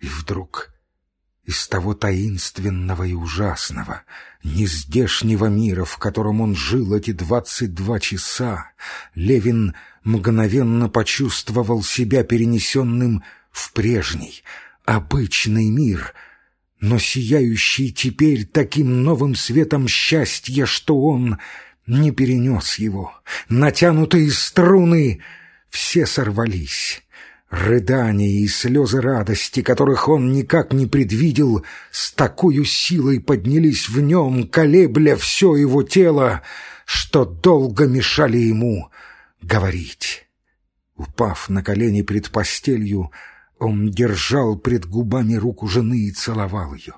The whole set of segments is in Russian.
И вдруг из того таинственного и ужасного, нездешнего мира, в котором он жил эти двадцать два часа, Левин мгновенно почувствовал себя перенесенным в прежний, обычный мир, но сияющий теперь таким новым светом счастья, что он не перенес его. Натянутые струны все сорвались. Рыдания и слезы радости, которых он никак не предвидел, с такой силой поднялись в нем, колебля все его тело, что долго мешали ему говорить. Упав на колени пред постелью, он держал пред губами руку жены и целовал ее,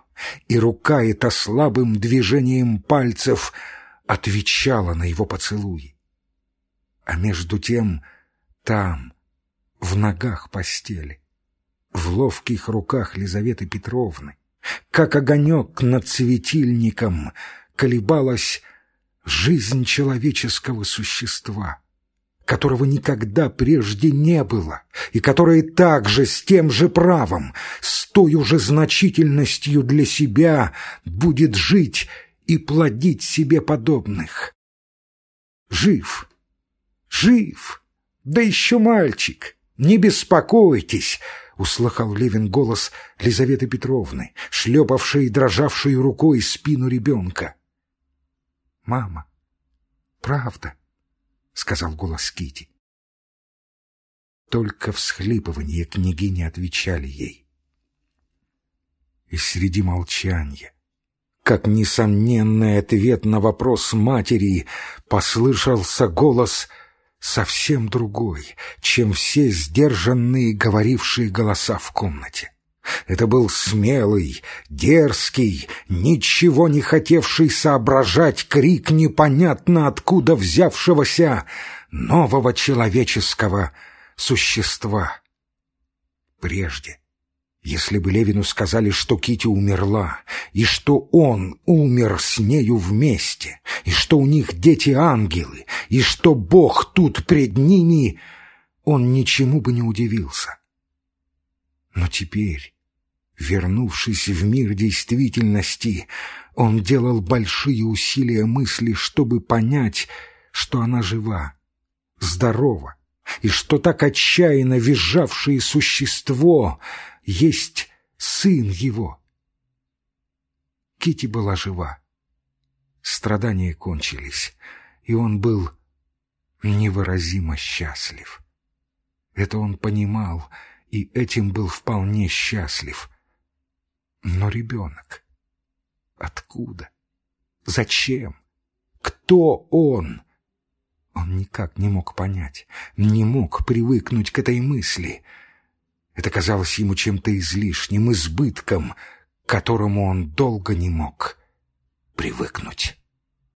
и рука эта слабым движением пальцев отвечала на его поцелуи. А между тем там, в ногах постели, в ловких руках Лизаветы Петровны, как огонек над светильником, колебалась жизнь человеческого существа, которого никогда прежде не было, и которое также с тем же правом, с той же значительностью для себя будет жить и плодить себе подобных. Жив, жив, да еще мальчик — «Не беспокойтесь!» — услыхал Левин голос Лизаветы Петровны, шлепавшей и дрожавшей рукой спину ребенка. «Мама, правда?» — сказал голос Кити. Только всхлипывания княгини отвечали ей. И среди молчания, как несомненный ответ на вопрос матери, послышался голос — совсем другой, чем все сдержанные говорившие голоса в комнате. Это был смелый, дерзкий, ничего не хотевший соображать крик непонятно откуда взявшегося нового человеческого существа. Прежде если бы Левину сказали, что Кити умерла, и что он умер с нею вместе, и что у них дети-ангелы, и что Бог тут пред ними, он ничему бы не удивился. Но теперь, вернувшись в мир действительности, он делал большие усилия мысли, чтобы понять, что она жива, здорова, и что так отчаянно визжавшее существо — есть сын его. Кити была жива. Страдания кончились, и он был невыразимо счастлив. Это он понимал, и этим был вполне счастлив. Но ребенок... Откуда? Зачем? Кто он? Он никак не мог понять, не мог привыкнуть к этой мысли — это казалось ему чем-то излишним, избытком, к которому он долго не мог привыкнуть.